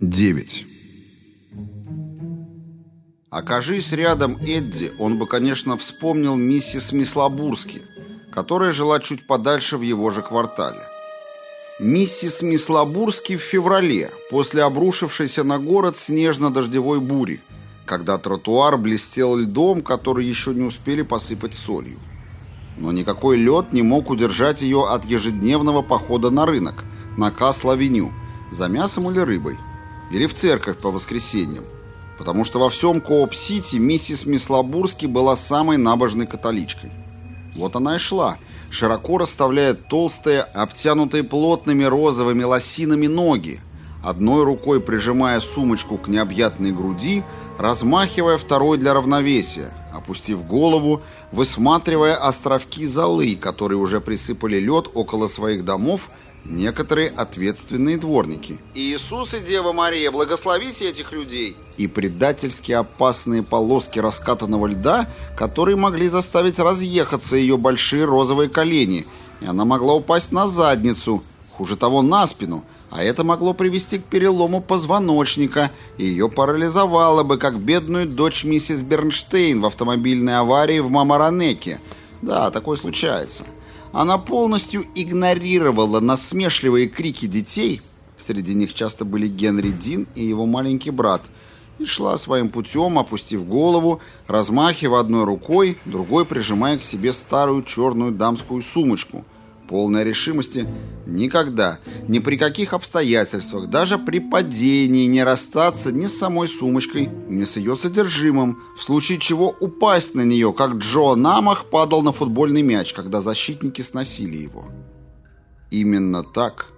9. Окажись рядом Эдди, он бы, конечно, вспомнил миссис Мислобурски, которая жила чуть подальше в его же квартале. Миссис Мислобурски в феврале, после обрушившейся на город снежно-дождевой бури, когда тротуар блестел льдом, который еще не успели посыпать солью. Но никакой лед не мог удержать ее от ежедневного похода на рынок, на Касл-авеню, за мясом или рыбой или в церковь по воскресеньям, потому что во всем Кооп-Сити миссис Мислабурски была самой набожной католичкой. Вот она и шла, широко расставляя толстые, обтянутые плотными розовыми лосинами ноги, одной рукой прижимая сумочку к необъятной груди, размахивая второй для равновесия, опустив голову, высматривая островки золы, которые уже присыпали лед около своих домов некоторые ответственные дворники. «Иисус и Дева Мария, благословите этих людей!» И предательски опасные полоски раскатанного льда, которые могли заставить разъехаться ее большие розовые колени, и она могла упасть на задницу, хуже того, на спину, а это могло привести к перелому позвоночника, и ее парализовало бы, как бедную дочь миссис Бернштейн в автомобильной аварии в Мамаранеке. Да, такое случается. Она полностью игнорировала насмешливые крики детей, среди них часто были Генри Дин и его маленький брат, и шла своим путем, опустив голову, размахивая одной рукой, другой прижимая к себе старую черную дамскую сумочку – полной решимости никогда, ни при каких обстоятельствах, даже при падении не расстаться ни с самой сумочкой, ни с ее содержимым, в случае чего упасть на нее, как Джо Намах падал на футбольный мяч, когда защитники сносили его. Именно так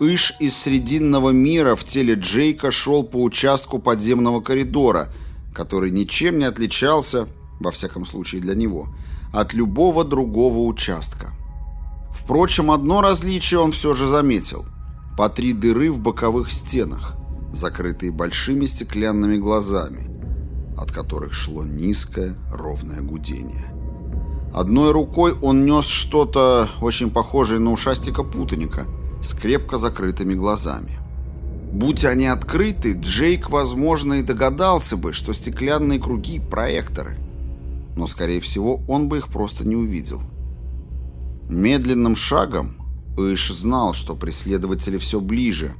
Иш из Срединного мира в теле Джейка шел по участку подземного коридора, который ничем не отличался, во всяком случае для него, от любого другого участка. Впрочем, одно различие он все же заметил. По три дыры в боковых стенах, закрытые большими стеклянными глазами, от которых шло низкое ровное гудение. Одной рукой он нес что-то очень похожее на ушастика-путаника с крепко закрытыми глазами. Будь они открыты, Джейк, возможно, и догадался бы, что стеклянные круги — проекторы. Но, скорее всего, он бы их просто не увидел. — Медленным шагом Иш знал, что преследователи все ближе,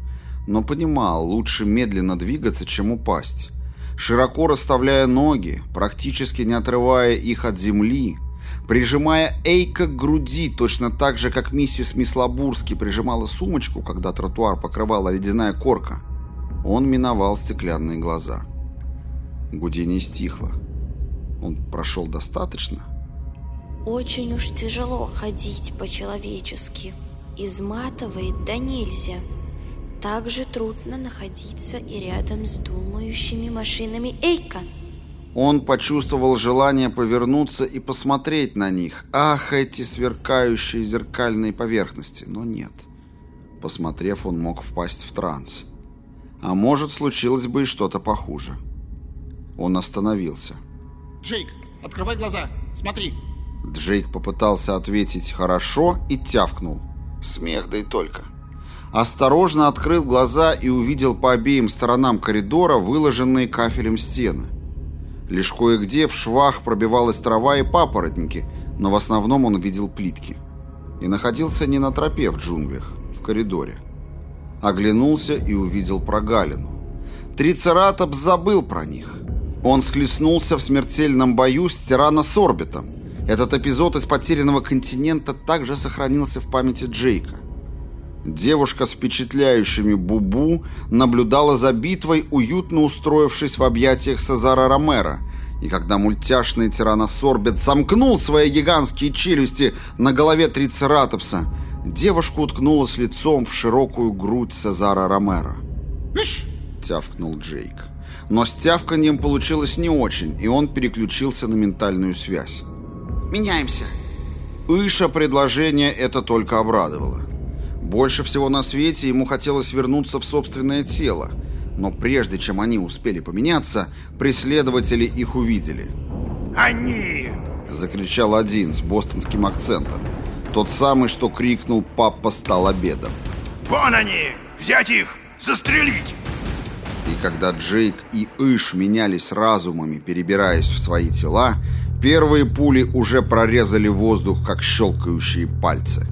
но понимал, лучше медленно двигаться, чем упасть. Широко расставляя ноги, практически не отрывая их от земли, прижимая Эйка к груди, точно так же, как миссис Мислобурски прижимала сумочку, когда тротуар покрывала ледяная корка, он миновал стеклянные глаза. Гудение стихло. Он прошел достаточно — очень уж тяжело ходить по-человечески. Изматывает да нельзя. Так же трудно находиться и рядом с думающими машинами Эйка. Он почувствовал желание повернуться и посмотреть на них. Ах, эти сверкающие зеркальные поверхности. Но нет. Посмотрев, он мог впасть в транс. А может, случилось бы и что-то похуже. Он остановился. «Джейк, открывай глаза! Смотри!» Джейк попытался ответить «хорошо» и тявкнул. Смех, да и только. Осторожно открыл глаза и увидел по обеим сторонам коридора выложенные кафелем стены. Лишь кое-где в швах пробивалась трава и папоротники, но в основном он видел плитки. И находился не на тропе в джунглях, в коридоре. Оглянулся и увидел прогалину. Трицератопс забыл про них. Он схлестнулся в смертельном бою с тираносорбитом, этот эпизод из «Потерянного континента» также сохранился в памяти Джейка. Девушка с впечатляющими бубу наблюдала за битвой, уютно устроившись в объятиях Сезара Ромера, и когда мультяшный тираносорбет замкнул свои гигантские челюсти на голове трицератопса, девушка уткнулась лицом в широкую грудь Сезара Ромера. «Ишь!» — тявкнул Джейк. Но с тявканьем получилось не очень, и он переключился на ментальную связь. Меняемся. Иша предложение это только обрадовало. Больше всего на свете ему хотелось вернуться в собственное тело, но прежде чем они успели поменяться, преследователи их увидели. «Они!» — закричал один с бостонским акцентом. Тот самый, что крикнул «Папа стал обедом». «Вон они! Взять их! Застрелить!» И когда Джейк и Иш менялись разумами, перебираясь в свои тела, первые пули уже прорезали воздух, как щелкающие пальцы.